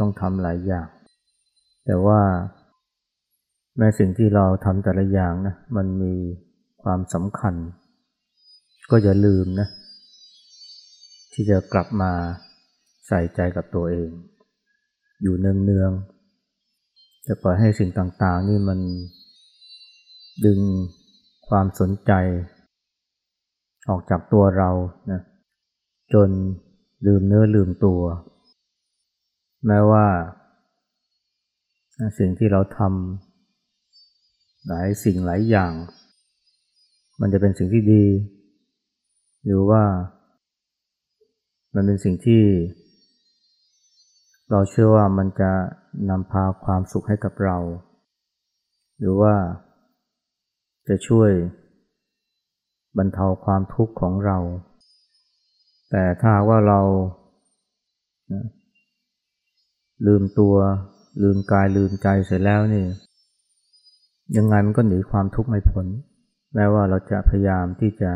ต้องทำหลายอย่าง แต่ว่า แม้สิ่งที่เราทำแต่ละอย่างนะมันมีความสำคัญ ก็อย่าลืมนะที่จะกลับมาใส่ใจกับตัวเอง อยู่เนืองๆจะปล่อยให้สิ่งต่างๆ นี่มันดึงความสนใจ ออกจากตัวเรานะจนลืมเนื้อลืมตัว แม้ว่า สิ่งที่เราทำหลายสิ่งหลายอย่าง มันจะเป็นสิ่งที่ดี หรือว่า มันเป็นสิ่งที่ เราเชื่อว่ามันจะนำพาความสุขให้กับเรา หรือว่าจะช่วยบรรเทาความทุกข์ของเรา แต่ถ้าว่าเรา ลืมตัว ลืมกายลืมใจเสร็จแล้วนี่ ยังไงมันก็หนีความทุกข์ไม่พ้นแม้ว่าเราจะพยายามที่จะ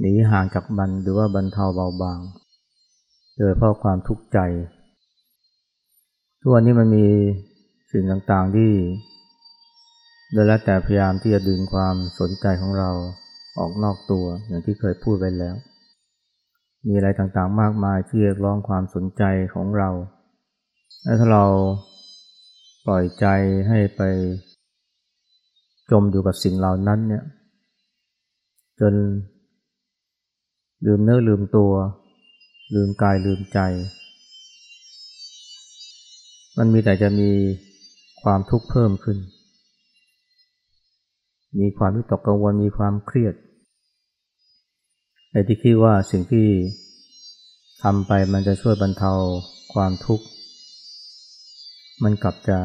หนีห่างจากมันหรือว่าบรรเทาเบาบางโดยเพราะความทุกข์ใจ ทุกวันนี้มันมีสิ่งต่างๆที่โดยแล้วแต่พยายามที่จะดึงความสนใจของเราออกนอกตัวอย่างที่เคยพูดไปแล้ว มีอะไรต่างๆมากมายที่เรียกร้องความสนใจของเรา และถ้าเราปล่อยใจให้ไป จมอยู่กับสิ่งเหล่านั้นเนี่ยจนลืมเนื้อลืมตัว ลืมกายลืมใจ มันมีแต่จะมีความทุกข์เพิ่มขึ้น มีความวิตกกังวลมีความเครียดไอ้ที่คิดว่าสิ่งที่ทำไปมันจะช่วยบรรเทาความทุกข์ มันกลับจะ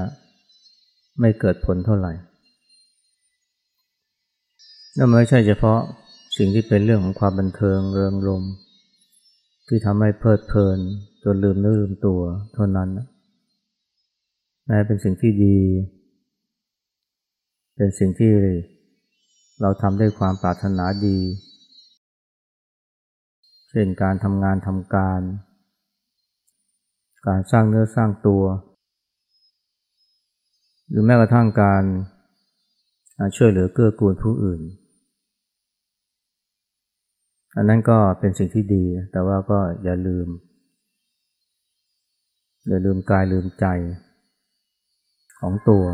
ไม่เกิดผลเท่าไหร่นั่นไม่ใช่เฉพาะสิ่งที่เป็นเรื่องของความบันเทิงเริงรมที่ทำให้เพลิดเพลินจนลืมเนื้อลืมตัวเท่านั้นแม้เป็นสิ่งที่ดี เป็นสิ่งที่เราทำด้วยความปรารถนาดี เช่นการทำงานทำการ การสร้างเนื้อสร้างตัว หรือแม้กระทั่งการช่วยเหลือเกื้อกูลผู้อื่น อันนั้นก็เป็นสิ่งที่ดี แต่ว่าก็อย่าลืม อย่าลืมกายลืมใจของตัว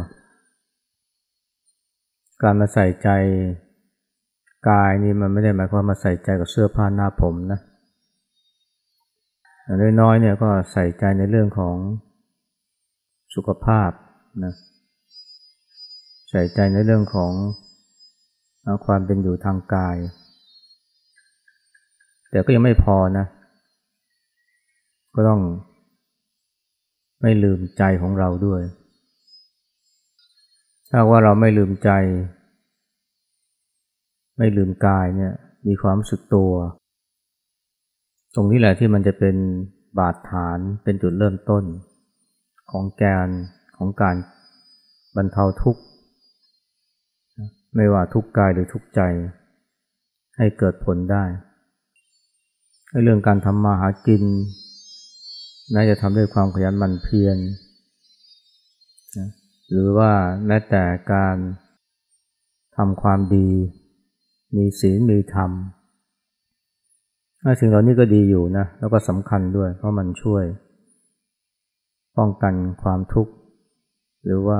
การมาใส่ใจกายนี่มันไม่ได้หมายความมาใส่ใจกับเสื้อผ้าหน้าผมนะอย่น้อยๆเนี่ยก็ใส่ใจในเรื่องของสุขภาพนะ ใส่ใจในเรื่องของความเป็นอยู่ทางกาย แต่ก็ยังไม่พอนะ ก็ต้องไม่ลืมใจของเราด้วย ถ้าว่าเราไม่ลืมใจ ไม่ลืมกายเนี่ย มีความสึกตัว ตรงนี้แหละที่มันจะเป็นบาดฐานเป็นจุดเริ่มต้น ของแกนของการบรรเทาทุกข์ ไม่ว่าทุกกายหรือทุกใจ ให้เกิดผลได้ในเรื่องการทำมาหากินน่าจะทำด้วยความขยันหมั่นเพียรหรือว่าแม้แต่การทำความดี มีศีลมีธรรมสิ่งเหล่านี้ก็ดีอยู่นะ แล้วก็สำคัญด้วย เพราะมันช่วย ป้องกันความทุกข์ หรือว่า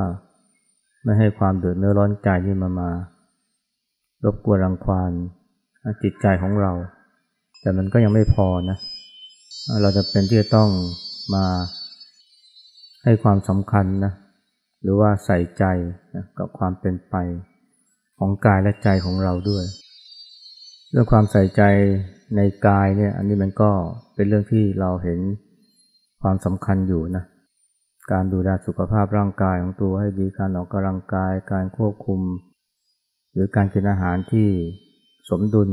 ไม่ให้ความเดือดเนื้อร้อนใจที่มามารบกวนรังควานจิตใจของเรา แต่มันก็ยังไม่พอนะเราจะเป็นที่จะต้องมาให้ความสำคัญนะหรือว่าใส่ใจนะกับความเป็นไปของกายและใจของเราด้วยเรื่องความใส่ใจในกายเนี่ย อันนี้มันก็เป็นเรื่องที่เราเห็นความสำคัญอยู่นะ การดูแลสุขภาพร่างกายของตัวให้ดีการออกกำลังกาย การควบคุม หรือการกินอาหารที่สมดุล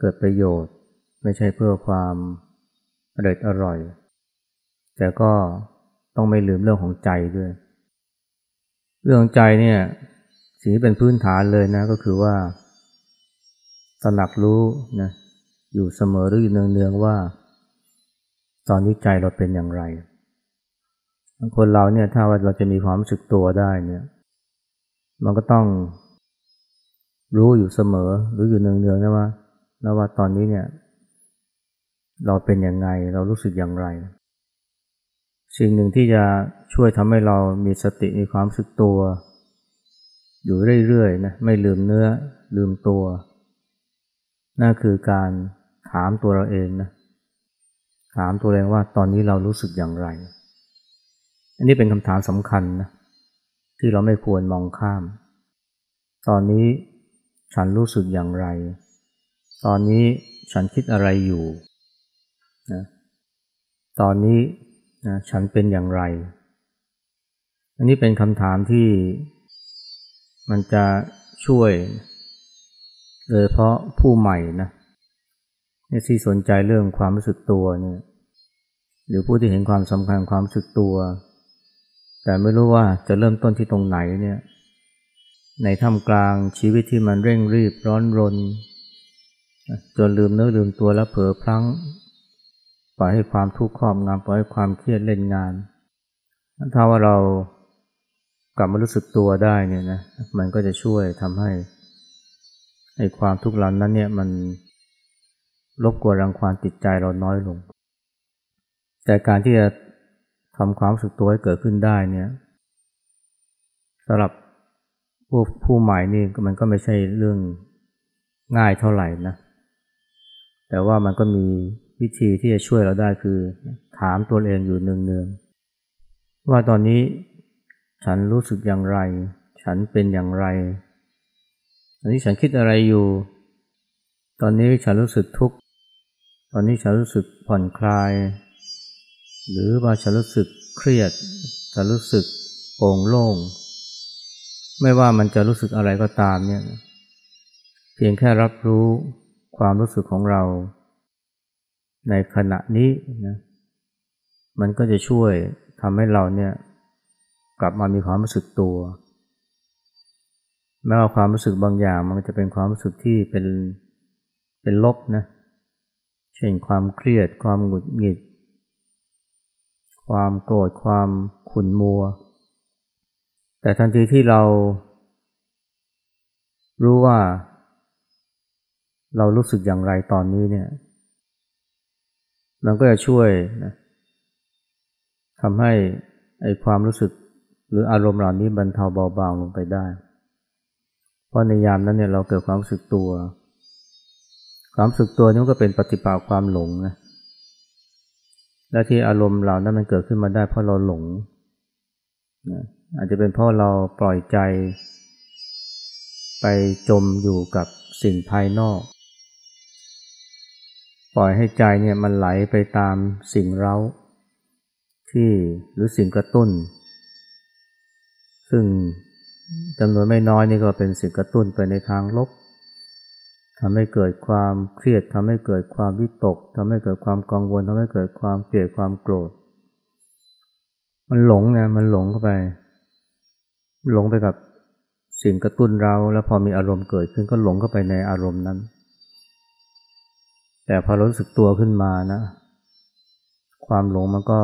เกิดประโยชน์ ไม่ใช่เพื่อความอร่อยอร่อย แต่ก็ต้องไม่ลืมเรื่องของใจด้วย เรื่องใจเนี่ยสิ่งที่เป็นพื้นฐานเลยนะก็คือว่าตระหนักรู้นะอยู่เสมอหรืออยู่เนืองๆว่า ตอนนี้ใจเราเป็นอย่างไร คนเราเนี่ยถ้าว่าเราจะมีความรู้สึกตัวได้เนี่ย มันก็ต้องรู้อยู่เสมอรู้อยู่เนืองๆนะว่านะว่าตอนนี้เนี่ย เราเป็นยังไงเรารู้สึกอย่างไร สิ่งหนึ่งที่จะช่วยทำให้เรามีสติมีความรู้สึกตัว อยู่เรื่อยๆนะไม่ลืมเนื้อลืมตัวนั่นคือการถามตัวเราเองนะถามตัวเองว่าตอนนี้เรารู้สึกอย่างไร อันนี้เป็นคำถามสำคัญนะที่เราไม่ควรมองข้าม ตอนนี้ฉันรู้สึกอย่างไร ตอนนี้ฉันคิดอะไรอยู่นะตอนนี้นะฉันเป็นอย่างไร อันนี้เป็นคำถามที่มันจะช่วยโดยเพราะผู้ใหม่นะที่สนใจเรื่องความรู้สึกตัวเนี่ยหรือผู้ที่เห็นความสำคัญความรู้สึกตัว แต่ไม่รู้ว่าจะเริ่มต้นที่ตรงไหนเนี่ยในท่ามกลางชีวิตที่มันเร่งรีบร้อนรน จนลืมเนื้อลืมตัวแล้วเผลอพลั้งปล่อยให้ความทุกข์ครอบงำปล่อยให้ความเครียดเล่นงาน ถ้าว่าเรากลับมารู้สึกตัวได้เนี่ยนะมันก็จะช่วยทำให้ไอ้ความทุกข์เหล่านั้นเนี่ยมันรบกวนรังควานจิตใจเราน้อยลง แต่การที่จะ ทำความสึกตัวให้เกิดขึ้นได้เนี่ยสำหรับผู้ผู้ใหม่นี่มันก็ไม่ใช่เรื่องง่ายเท่าไหร่นะ แต่ว่ามันก็มีวิธีที่จะช่วยเราได้คือ ถามตัวเองอยู่เนืองๆว่าตอนนี้ฉันรู้สึกอย่างไร ฉันเป็นอย่างไรตอนนี้ฉันคิดอะไรอยู่ ตอนนี้ฉันรู้สึกทุกข์ ตอนนี้ฉันรู้สึกผ่อนคลาย หรือว่าฉันรู้สึกเครียดฉันรู้สึกโปร่งโล่ง ไม่ว่ามันจะรู้สึกอะไรก็ตามเนี่ย เพียงแค่รับรู้ความรู้สึกของเรา ในขณะนี้นะมันก็จะช่วยทำให้เราเนี่ยกลับมามีความรู้สึกตัวแม้ว่าความรู้สึกบางอย่างมันจะเป็นความรู้สึกที่เป็นเป็นลบนะเช่นความเครียด ความหงุดหงิด ความโกรธความขุ่นมัว แต่ทันทีที่เรา รู้ว่า เรารู้สึกอย่างไรตอนนี้เนี่ย มันก็จะช่วยนะทำให้ไอความรู้สึกหรืออารมณ์เหล่านี้บรรเทาเบาบางลงไปได้ เพราะในยามนั้นเนี่ยเราเกิดความรู้สึกตัว ความรู้สึกตัวนี่ก็เป็นปฏิปักษ์ความหลงนะ และที่อารมณ์เหล่านั้นมันเกิดขึ้นมาได้เพราะเราหลงนะอาจจะเป็นเพราะเราปล่อยใจ ไปจมอยู่กับสิ่งภายนอก ปล่อยให้ใจเนี่ยมันไหลไปตามสิ่งเร้า ที่หรือสิ่งกระตุ้น ซึ่งจำนวนไม่น้อยนี่ก็เป็นสิ่งกระตุ้นไปในทางลบ ทำให้เกิดความเครียดทำให้เกิดความวิตกทำให้เกิดความกังวลทำให้เกิดความเกลียดความโกรธ มันหลงนะมันหลงเข้าไป หลงไปกับสิ่งกระตุ้นเราแล้วพอมีอารมณ์เกิดขึ้นก็หลงเข้าไปในอารมณ์นั้น แต่พอรู้สึกตัวขึ้นมานะ ความหลงมันก็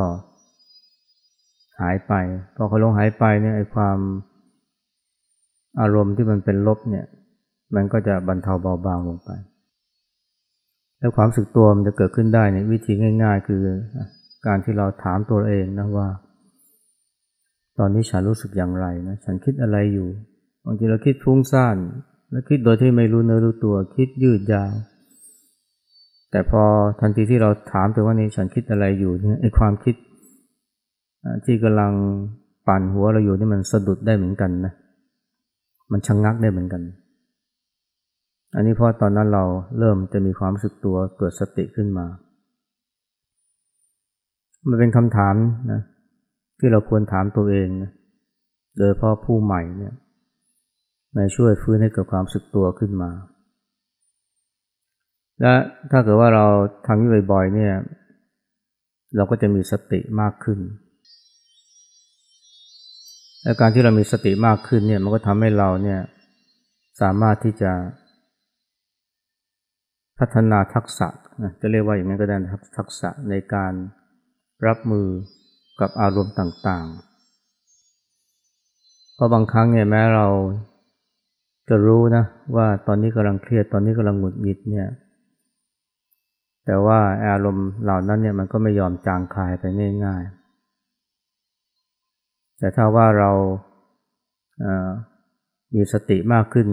หายไปพอเขาหลงหายไปเนี่ยไอ้ความอารมณ์ที่มันเป็นลบเนี่ย มันก็จะบรรเทาเบาบางลงไป แล้วความสึกตัวมันจะเกิดขึ้นได้เนี่ยวิธีง่าย ๆ คือการที่เราถามตัวเองนะว่า ตอนนี้ฉันรู้สึกอย่างไรนะฉันคิดอะไรอยู่บางทีเราคิดฟุ้งซ่าน แล้วคิดโดยที่ไม่รู้เนื้อรู้ตัวคิดยืดยาว แต่พอทันทีที่เราถามตัวว่านี่ฉันคิดอะไรอยู่เนี่ยไอ้ความคิดที่กำลังปั่นหัวเราอยู่นี่มันสะดุดได้เหมือนกันนะมันชะงงักได้เหมือนกัน อันนี้เพราะตอนนั้นเราเริ่มจะมีความรู้สึกตัวเกิดสติขึ้นมา มันเป็นคำถามนะที่เราควรถามตัวเองนะโดยพราะผู้ใหม่เนี่ยมาช่วยฟื้นให้เกิดความสึกตัวขึ้นมา และถ้าเกิดว่าเราทำนี้บ่อยๆเนี่ย เราก็จะมีสติมากขึ้นและการที่เรามีสติมากขึ้นเนี่ยมันก็ทำให้เราเนี่ยสามารถที่จะ พัฒนาทักษะนะจะเรียกว่าอย่างนั้นก็ได้ทักษะในการรับมือกับอารมณ์ต่างๆ เพราะบางครั้งเนี่ยแม้เราจะรู้นะว่าตอนนี้กำลังเครียดตอนนี้กำลังหงุดหงิดเนี่ย แต่ว่าอารมณ์เหล่านั้นเนี่ยมันก็ไม่ยอมจางคลายไปง่ายๆ แต่ถ้าว่าเรามีสติมากขึ้น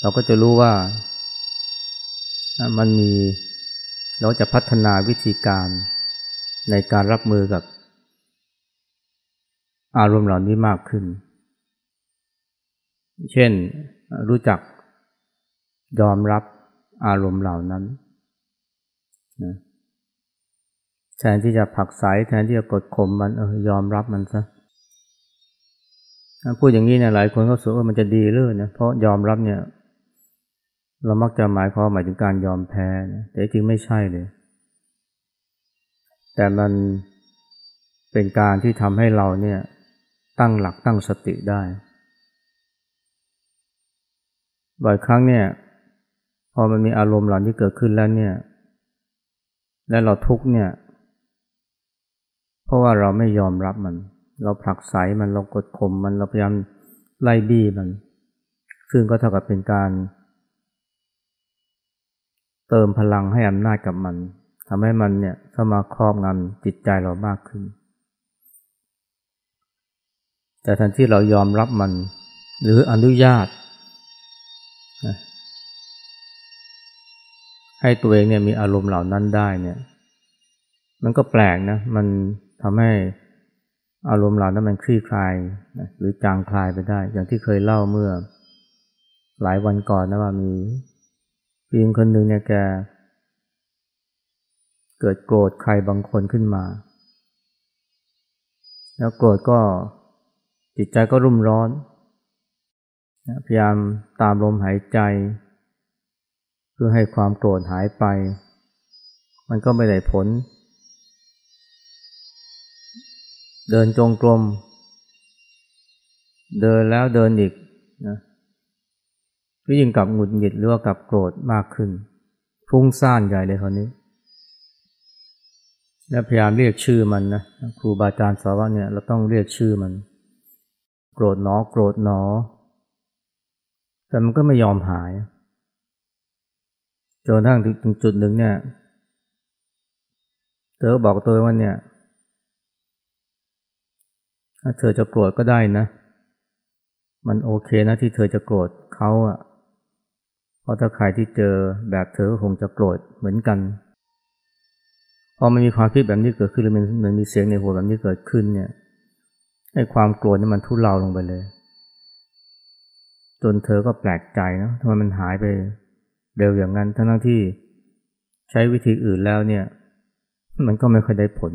เราก็จะรู้ว่า มันมีเราจะพัฒนาวิธีการในการรับมือกับ อารมณ์เหล่านี้มากขึ้น เช่นรู้จักยอมรับอารมณ์เหล่านั้นนะแทนที่จะผักใสแทนที่จะกดข่มมันเออยอมรับมันซะพูดอย่างนี้เนี่ยหลายคนก็สูว่ามันจะดีเลยนะเพราะยอมรับเนี่ย เรามักจะหมายความหมายถึงการยอมแพ้นะแต่จริงไม่ใช่เลย แต่มันเป็นการที่ทำให้เราเนี่ยตั้งหลักตั้งสติได้ บ่อยครั้งเนี่ย พอมันมีอารมณ์เหล่านี้เกิดขึ้นแล้วเนี่ย และเราทุกเนี่ย เพราะว่าเราไม่ยอมรับมัน เราผลักไสมันเรากดข่มมันเราพยายามไล่บี้มัน ซึ่งก็เท่ากับเป็นการเเติมพลังให้อำนาจกับมันทำให้มันเนี่ยเข้ามาครอบงำจิตใจเรามากขึ้น แต่ทันที่เรายอมรับมัน หรืออนุญาต ให้ตัวเองเนี่ยมีอารมณ์เหล่านั้นได้เนี่ย มันก็แปลกนะ มันทำให้อารมณ์เหล่านั้นมันคลี่คลายหรือจางคลายไปได้ อย่างที่เคยเล่าเมื่อ หลายวันก่อนนะว่ามี ผู้หญิงคนหนึ่งเนี่ยแก เกิดโกรธใครบางคนขึ้นมา แล้วโกรธก็จิตใจก็รุ่มร้อน พยายามตามลมหายใจ เพื่อให้ความโกรธหายไป มันก็ไม่ได้ผล เดินจงกรม เดินแล้วเดินอีกนะ ก็ยิ่งกับหงุดหงิดหรือว่ากับโกรธมากขึ้นพุ่งซ่านใหญ่เลยคนนี้ และพยายามเรียกชื่อมันนะครูบาอาจารย์สอนว่าเนี่ยเราต้องเรียกชื่อมัน โกรธหนอโกรธหนอ แต่มันก็ไม่ยอมหายจนทั้งถึงจุดหนึ่งเนี่ยเธอบอกตัวว่าเนี่ยถ้าเธอจะโกรธก็ได้นะ มันโอเคนะที่เธอจะโกรธเขาอะ เพราะถ้าใครที่เจอแบบเธอก็คงจะโกรธเหมือนกัน พอมันมีความคิดแบบนี้เกิดขึ้นหรือมันมันมีเสียงในหัวแบบนี้เกิดขึ้นเนี่ยไอ้ความโกรธนี่มันทุเลาลงไปเลย จนเธอก็แปลกใจนะทำไมมันหายไปเร็วอย่างนั้นทั้งที่ใช้วิธีอื่นแล้วเนี่ย มันก็ไม่ค่อยได้ผล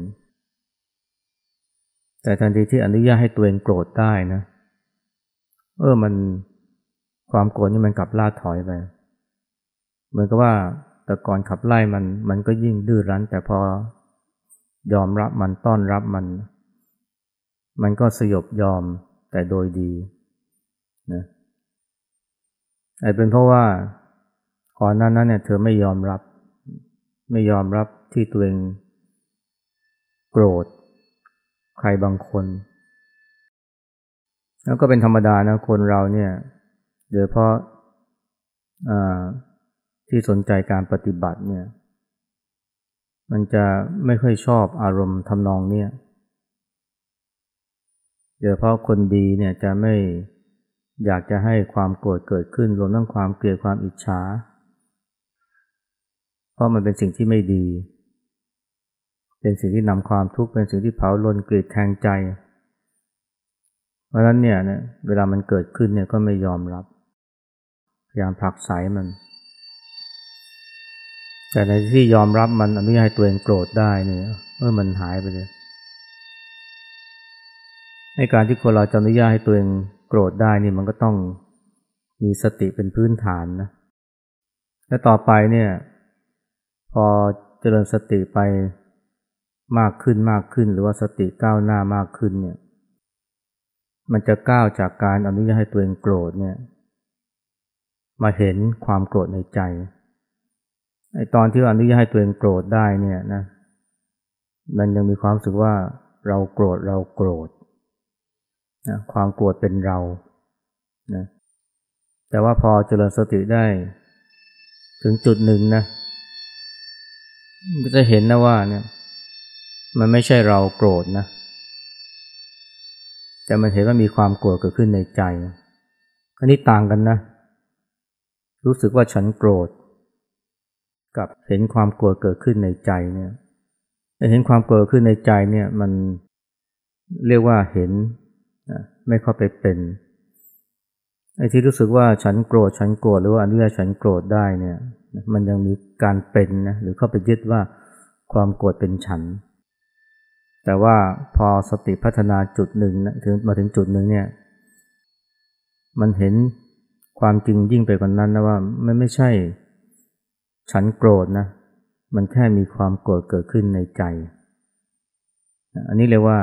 แต่ทันทีที่อนุญาตให้ตัวเองโกรธได้นะ เออมันความโกรธนี่มันกลับล่าถอยไป เหมือนกับว่าแต่ก่อนขับไล่มันมันก็ยิ่งดื้อรั้น แต่พอยอมรับมันต้อนรับมัน มันก็สยบยอมแต่โดยดีนะไอ้เป็นเพราะว่าก่อนหน้านั้นเนี่ยเธอไม่ยอมรับ ไม่ยอมรับที่ตัวเองโกรธ ใครบางคน แล้วก็เป็นธรรมดานะคนเราเนี่ยโดยเพราะ ที่สนใจการปฏิบัติเนี่ย มันจะไม่ค่อยชอบอารมณ์ทำนองเนี่ยโดยเพราะคนดีเนี่ยจะไม่อยากจะให้ความโกรธเกิดขึ้นรวมทั้งความเกลียดความอิจฉา เพราะมันเป็นสิ่งที่ไม่ดี เป็นสิ่งที่นำความทุกข์เป็นสิ่งที่เผาลนเกรียดแทงใจ เพราะฉะนั้นเนี่ยเนี่ยเวลามันเกิดขึ้นเนี่ยก็ไม่ยอมรับพยายามผลักไสมัน แต่ในที่ยอมรับมันอนุญาตให้ตัวเองโกรธได้เนี่ยเมื่อมันหายไปเลยในการที่คนเราจะอนุญาตให้ตัวเองโกรธได้นี่มันก็ต้องมีสติเป็นพื้นฐานนะและต่อไปเนี่ย พอเจริญสติไปมากขึ้นมากขึ้น หรือว่าสติก้าวหน้ามากขึ้นเนี่ย มันจะก้าวจากการอนุญาตให้ตัวเองโกรธเนี่ย มาเห็นความโกรธในใจ ไอตอนที่อนุญาตให้ตัวเองโกรธได้เนี่ยนะ มันยังมีความรู้สึกว่าเราโกรธเราโกรธนะความโกรธเป็นเรานะแต่ว่าพอเจริญสติได้ ถึงจุดหนึ่งนะจะเห็นนะว่าเนี่ย มันไม่ใช่เราโกรธนะ แต่มันเห็นว่ามีความโกรธเกิดขึ้นในใจ อันนี้ต่างกันนะ รู้สึกว่าฉันโกรธ กับเห็นความโกรธเกิดขึ้นในใจเนี่ยเห็นความโกรธขึ้นในใจเนี่ยมันเรียกว่าเห็นไม่เข้าไปเป็นไอ้ที่รู้สึกว่าฉันโกรธฉันโกรธหรือว่าอนุญาตฉันโกรธได้เนี่ยมันยังมีการเป็นนะหรือเข้าไปยึดว่าความโกรธเป็นฉัน แต่ว่าพอสติพัฒนาจุดหนึ่งนะถึงมาถึงจุดหนึ่งเนี่ย มันเห็นความจริงยิ่งไปกว่านั้นนะว่ามันไม่ใช่ ฉันโกรธนะ มันแค่มีความโกรธเกิดขึ้นในใจ อันนี้เรียกว่า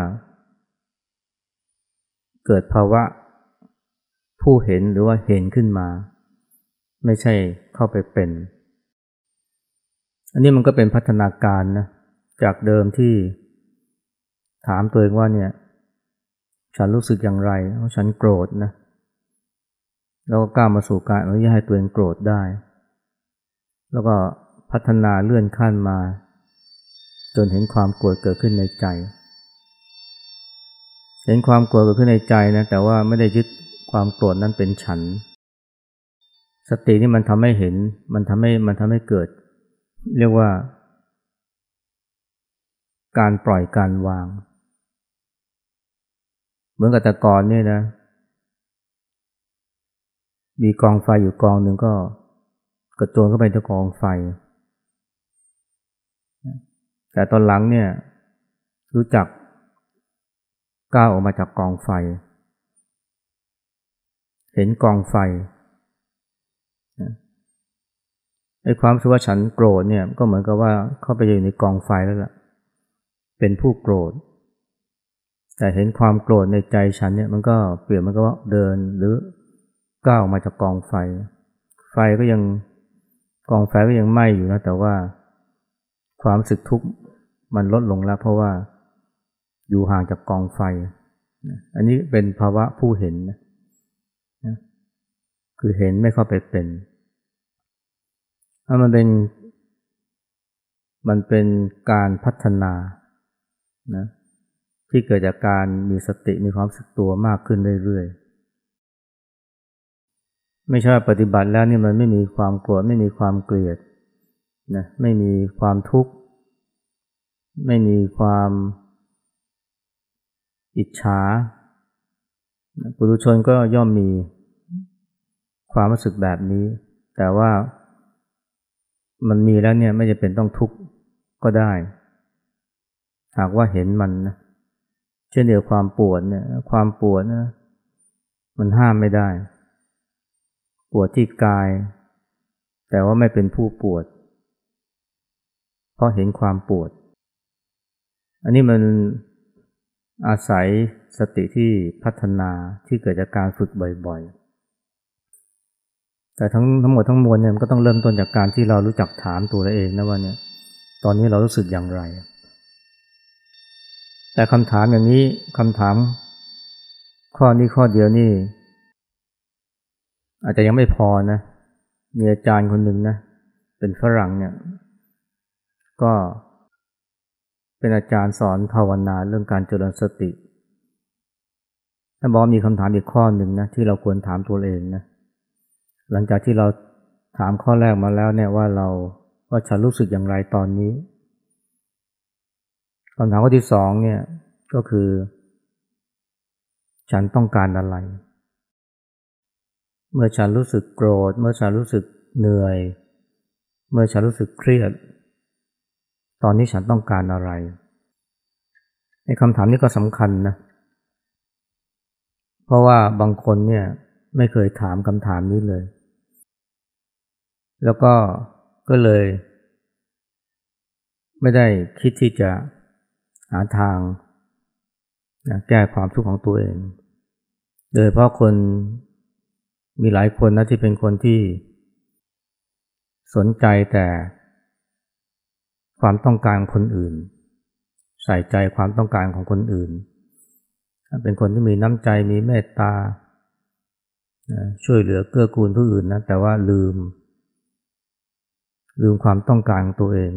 เกิดภาวะ ผู้เห็นหรือว่าเห็นขึ้นมา ไม่ใช่เข้าไปเป็น อันนี้มันก็เป็นพัฒนาการนะจากเดิมที่ถามตัวเองว่าเนี่ย ฉันรู้สึกอย่างไรว่าะฉันโกรธนะ แล้วก็กล้ามาสู่การอนุญาตให้ตัวเองโกรธได้ แล้วก็พัฒนาเลื่อนขั้นมา จนเห็นความโกรธเกิดขึ้นในใจ เห็นความโกรธเกิดขึ้นในใจนะแต่ว่าไม่ได้ยึดความโกรธนั้นเป็นฉัน สตินี่มันทำให้เห็นมันทำให้มันทำให้เกิด เรียกว่า การปล่อยการวาง เหมือนกับแต่ก่อนเนี่ยนะ มีกองไฟอยู่กองหนึ่งก็ กระโจนเข้าไปที่กองไฟ แต่ตอนหลังเนี่ยรู้จักก้าวออกมาจากกองไฟ เห็นกองไฟไอ้ความรู้ว่าฉันโกรธเนี่ยก็เหมือนกับว่าเข้าไปอยู่ในกองไฟแล้วล่ะ เป็นผู้โกรธ แต่เห็นความโกรธในใจฉันเนี่ยมันก็เปลี่ยนมันก็ว่าเดินหรือก้าวออกมาจากกองไฟ ไฟก็ยัง กองไฟก็ยังไหม้อยู่นะ แต่ว่า ความสึกทุกข์มันลดลงแล้ว เพราะว่าอยู่ห่างจากกองไฟ อันนี้เป็นภาวะผู้เห็นนะคือเห็นไม่เข้าไปเป็นถ้ามันเป็น มันเป็นการพัฒนานะที่เกิดจากการมีสติมีความสึกตัวมากขึ้นเรื่อยๆ ไม่ใช่ปฏิบัติแล้วนี่มันไม่มีความโกรธไม่มีความเกลียดนะไม่มีความทุกข์ ไม่มีความอิจฉาปุถุชนก็ย่อมมีความรู้สึกแบบนี้ แต่ว่ามันมีแล้วเนี่ยไม่จะเป็นต้องทุกข์ก็ได้ หากว่าเห็นมันนะเช่นเดียวความปวดเนี่ย ความปวดนะมันห้ามไม่ได้ ปวดที่กาย แต่ว่าไม่เป็นผู้ปวด เพราะเห็นความปวด อันนี้มันอาศัยสติที่พัฒนาที่เกิดจากการฝึกบ่อยๆ แต่ทั้งทั้งหมดทั้งมวลเนี่ยมันก็ต้องเริ่มต้นจากการที่เรารู้จักถามตัวเราเองนะว่าเนี่ย ตอนนี้เรารู้สึกอย่างไร แต่คำถามอย่างนี้คำถาม ข้อนี้ข้อเดียวนี่ อาจจะยังไม่พอนะ มีอาจารย์คนหนึ่งนะ เป็นฝรั่งเนี่ย ก็เป็นอาจารย์สอนภาวนาเรื่องการเจริญสติท่านบอกมีคำถามอีกข้อหนึ่งนะที่เราควรถามตัวเองนะ หลังจากที่เราถามข้อแรกมาแล้วเนี่ยว่าเราว่าฉันรู้สึกอย่างไรตอนนี้คำถามข้อที่สองเนี่ยก็คือ ฉันต้องการอะไร เมื่อฉันรู้สึกโกรธ เมื่อฉันรู้สึกเหนื่อย เมื่อฉันรู้สึกเครียด ตอนนี้ฉันต้องการอะไรในคำถามนี้ก็สำคัญนะ เพราะว่าบางคนเนี่ยไม่เคยถามคำถามนี้เลย แล้วก็ก็เลย ไม่ได้คิดที่จะหาทางนะแก้ความทุกข์ของตัวเอง โดยเพราะคน มีหลายคนนะที่เป็นคนที่ สนใจแต่ความต้องการคนอื่น ใส่ใจความต้องการของคนอื่น เป็นคนที่มีน้ำใจมีเมตตา ช่วยเหลือเกื้อกูลผู้อื่นนะแต่ว่าลืม ลืมความต้องการของตัวเอง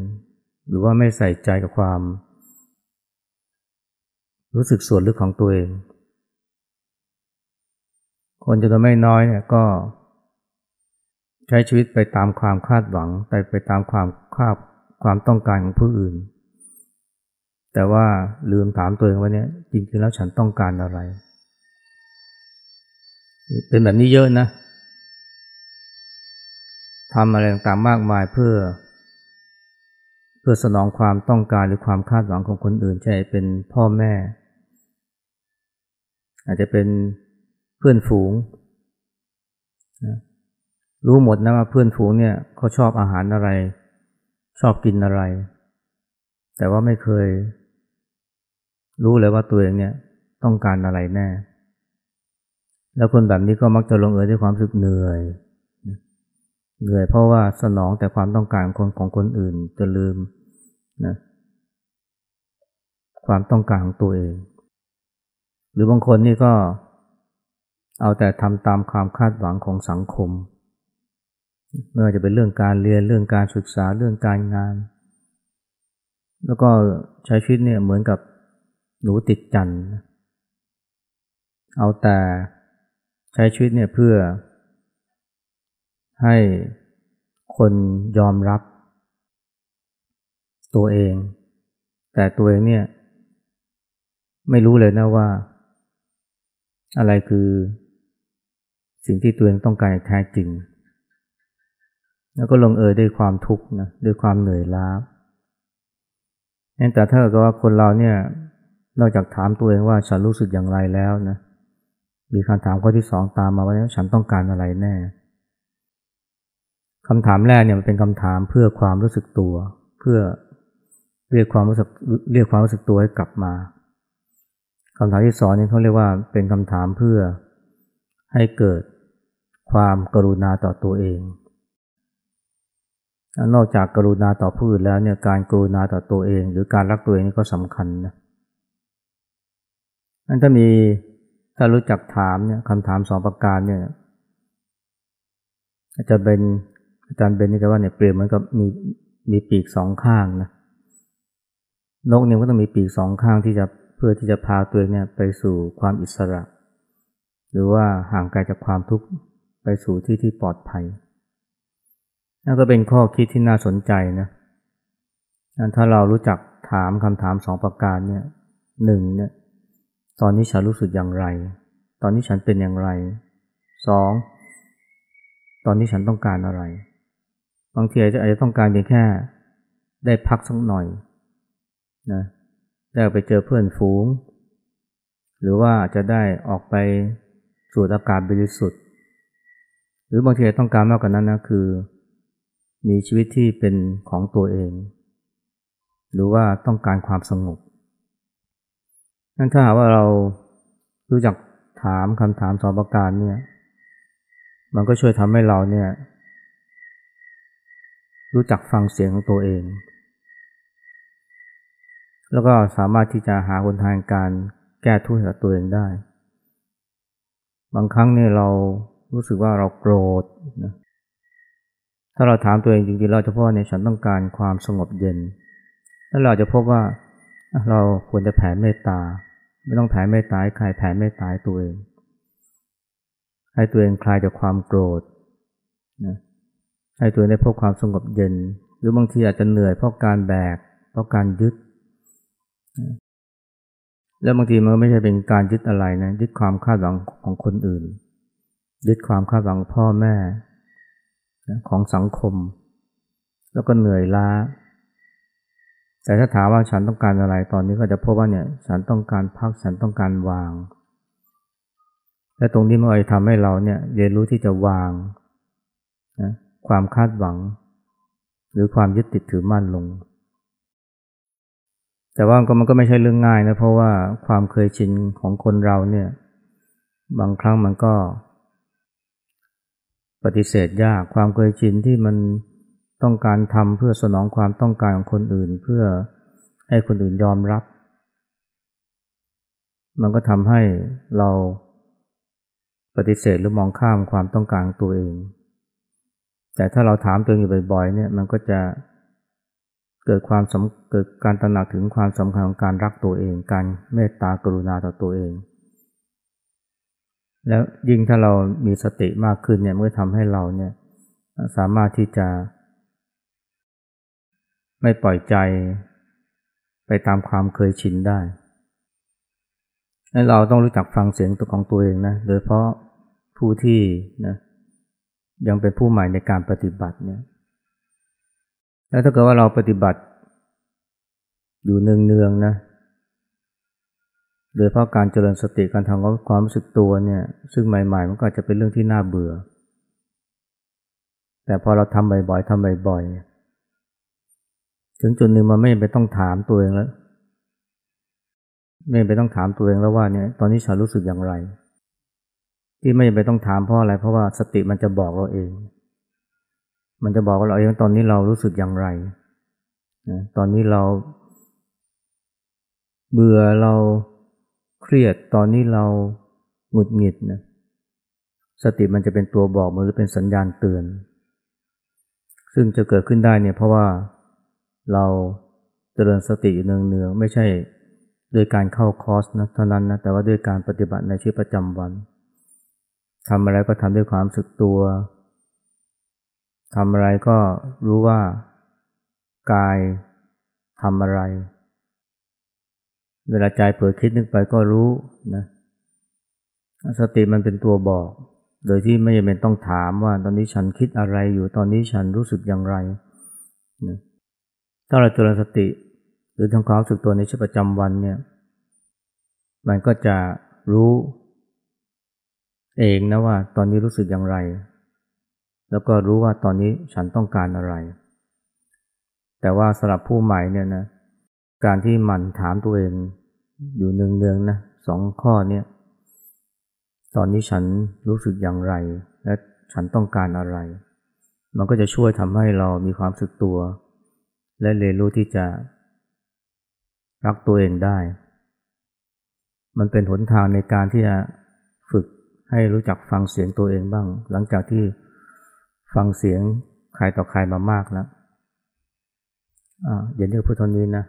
หรือว่าไม่ใส่ใจกับความ รู้สึกส่วนลึกของตัวเอง คนจะตัวไม่น้อยเนี่ยก็ใช้ชีวิตไปตามความคาดหวังไปไปตามความคาดความต้องการของผู้อื่น แต่ว่าลืมถามตัวเองว่าเนี่ยจริงๆแล้วฉันต้องการอะไร เป็นแบบนี้เยอะนะทำอะไรต่างๆมากมายเพื่อ เพื่อสนองความต้องการหรือความคาดหวังของคนอื่นใช่เป็นพ่อแม่ อาจจะเป็น เพื่อนฝูงนะรู้หมดนะว่าเพื่อนฝูงเนี่ยเขาชอบอาหารอะไร ชอบกินอะไร แต่ว่าไม่เคย รู้เลยว่าตัวเองเนี่ยต้องการอะไรแน่ แล้วคนแบบนี้ก็มักจะลงเอยด้วยความสึกเหนื่อย เหนื่อยเพราะว่าสนองแต่ความต้องการคนของคนอื่นจะลืมนะความต้องการของตัวเอง หรือบางคนนี่ก็เเอาแต่ทำตามความคาดหวังของสังคม ไม่ว่าจะเป็นเรื่องการเรียนเรื่องการศึกษาเรื่องการงาน แล้วก็ใช้ชีวิตเนี่ยเหมือนกับหนูติดจันเอาแต่ใช้ชีวิตเนี่ยเพื่อ ให้คนยอมรับ ตัวเอง แต่ตัวเองเนี่ย ไม่รู้เลยนะว่า อะไรคือ สิ่งที่ตัวเองต้องการแท้จริง แล้วก็ลงเอยด้วยความทุกข์นะด้วยความเหนื่อยล้าแต่ถ้าเกิดว่าคนเราเนี่ยนอกจากถามตัวเองว่าฉันรู้สึกอย่างไรแล้วนะมีคำถามข้อที่สองตามมาว่าฉันต้องการอะไรแน่คำถามแรกเนี่ยมันเป็นคำถามเพื่อความรู้สึกตัว เพื่อเรียกความรู้สึกเรียกความรู้สึกตัวให้กลับมาคำถามที่สองนี่เขาเรียกว่าเป็นคำถามเพื่อให้เกิด ความกรุณาต่อตัวเอง นอกจากกรุณาต่อผู้อื่นแล้วเนี่ยการกรุณาต่อตัวเอง หรือการรักตัวเองนี่ก็สำคัญนะนั่นถ้ามีถ้ารู้จักถามเนี่ยคำถามสองประการเนี่ยอาจจะเป็นอาจารย์เบนนี่ก็ว่าเนี่ยเปรียบเหมือนกับมีมีปีกสองข้างนะนกเนี่ยก็ต้องมีปีกสองข้างที่จะเพื่อที่จะพาตัวเองเนี่ยไปสู่ความอิสระ หรือว่าห่างไกลจากความทุกข์ ไปสู่ที่ที่ปลอดภัยนั่นก็เป็นข้อคิดที่น่าสนใจนะถ้าเรารู้จักถามคำถามสองประการเนี่ยหนึ่งเนี่ยตอนนี้ฉันรู้สึกอย่างไร ตอนนี้ฉันเป็นอย่างไรสองตอนนี้ฉันต้องการอะไร บางทีอาจจะอาจจะต้องการเพียงแค่ได้พักสักหน่อยนะได้ไปเจอเพื่อนฝูง หรือว่าจะได้ออกไปสูดอากาศบริสุทธิ์ หรือบางทีต้องการมากกว่านั้นนะคือ มีชีวิตที่เป็นของตัวเอง หรือว่าต้องการความสงบนั่นถ้าหากว่าเรารู้จักถามคำถามสองประการเนี่ย มันก็ช่วยทำให้เราเนี่ย รู้จักฟังเสียงของตัวเอง แล้วก็สามารถที่จะหาหนทางการแก้ทุกข์ให้กับตัวเองได้ บางครั้งเนี่ยเรา รู้สึกว่าเราโกรธนะถ้าเราถามตัวเองจริงๆเราจะพบว่าเนี่ยฉันต้องการความสงบเย็นแล้วเราจะพบว่าเราควรจะแผ่เมตตา ไม่ต้องแผ่เมตตาให้ใครแผ่เมตตาให้ตัวเอง ให้ตัวเองคลายจากความโกรธนะให้ตัวเองได้พบความสงบเย็น หรือบางทีอาจจะเหนื่อยเพราะการแบก เพราะการยึด แล้วบางทีมันไม่ใช่เป็นการยึดอะไรนะยึดความคาดหวังของคนอื่น ยึดความคาดหวังพ่อแม่ของสังคม แล้วก็เหนื่อยล้า แต่ถ้าถามว่าฉันต้องการอะไรตอนนี้ก็จะพบว่าเนี่ย ฉันต้องการพักฉันต้องการวาง และตรงนี้มันจะทำให้เราเนี่ยเรียนรู้ที่จะวางนะความคาดหวัง หรือความยึดติดถือมั่นลง แต่ว่าก็มันก็ไม่ใช่เรื่องง่ายนะเพราะว่าความเคยชินของคนเราเนี่ย บางครั้งมันก็ ปฏิเสธยากความเคยชินที่มันต้องการทำเพื่อสนองความต้องการของคนอื่น เพื่อให้คนอื่นยอมรับ มันก็ทำให้เราปฏิเสธหรือมองข้ามความต้องการตัวเอง แต่ถ้าเราถามตัวเองอยู่บ่อยๆเนี่ยมันก็จะเกิดความเกิดการตระหนักถึงความสำคัญของการรักตัวเอง การเมตตากรุณาต่อตัวเอง แล้วยิ่งถ้าเรามีสติมากขึ้นเนี่ยเมื่อทำให้เราเนี่ยสามารถที่จะ ไม่ปล่อยใจไปตามความเคยชินได้เราต้องรู้จักฟังเสียงตัวของตัวเองนะ โดยเพราะผู้ที่นะยังเป็นผู้ใหม่ในการปฏิบัติเนี่ย แล้วถ้าเกิดว่าเราปฏิบัติอยู่เนืองๆนะ โดยเพราะการเจริญสติการทำความรู้สึกตัวเนี่ย ซึ่งใหม่ๆมันก็จะเป็นเรื่องที่น่าเบื่อ แต่พอเราทำบ่อยๆทำบ่อยๆ ถึงจุดหนึ่งมันไม่ไปต้องถามตัวเองแล้ว ไม่ไปต้องถามตัวเองแล้วว่าเนี่ยตอนนี้ฉันรู้สึกอย่างไร ที่ไม่ไปต้องถามเพราะอะไร เพราะว่าสติมันจะบอกเราเอง มันจะบอกเราเองตอนนี้เรารู้สึกอย่างไรตอนนี้เรา เบื่อเรา เครียดตอนนี้เราหงุดหงิดนะสติมันจะเป็นตัวบอกมือหรือเป็นสัญญาณเตือน ซึ่งจะเกิดขึ้นได้เนี่ยเพราะว่าเราเจริญสติเนืองๆไม่ใช่โดยการเข้าคอร์สนะเท่านั้นนะแต่ว่าด้วยการปฏิบัติในชีวิตประจำวันทำอะไรก็ทำด้วยความสึกตัวทำอะไรก็รู้ว่ากายทำอะไร เวลาใจเผลอคิดนึกไปก็รู้นะสติมันเป็นตัวบอก โดยที่ไม่จำเป็นต้องถามว่าตอนนี้ฉันคิดอะไรอยู่ตอนนี้ฉันรู้สึกอย่างไรนะถ้าเราเจริญสติ หรือทำความรู้สึกตัวในชีวิตประจำวันเนี่ย มันก็จะรู้เองนะว่าตอนนี้รู้สึกอย่างไร แล้วก็รู้ว่าตอนนี้ฉันต้องการอะไร แต่ว่าสำหรับผู้ใหม่เนี่ยนะ การที่มันถามตัวเองอยู่เนืองๆนะสองข้อเนี่ยตอนนี้ฉันรู้สึกอย่างไร และฉันต้องการอะไร มันก็จะช่วยทำให้เรามีความสึกตัว และเรียนรู้ที่จะ รักตัวเองได้ มันเป็นหนทางในการที่จะฝึกให้รู้จักฟังเสียงตัวเองบ้าง หลังจากที่ฟังเสียงใครต่อใครมามากแล้ว อย่าเดี๋ยวนี้พูดเท่านี้นะ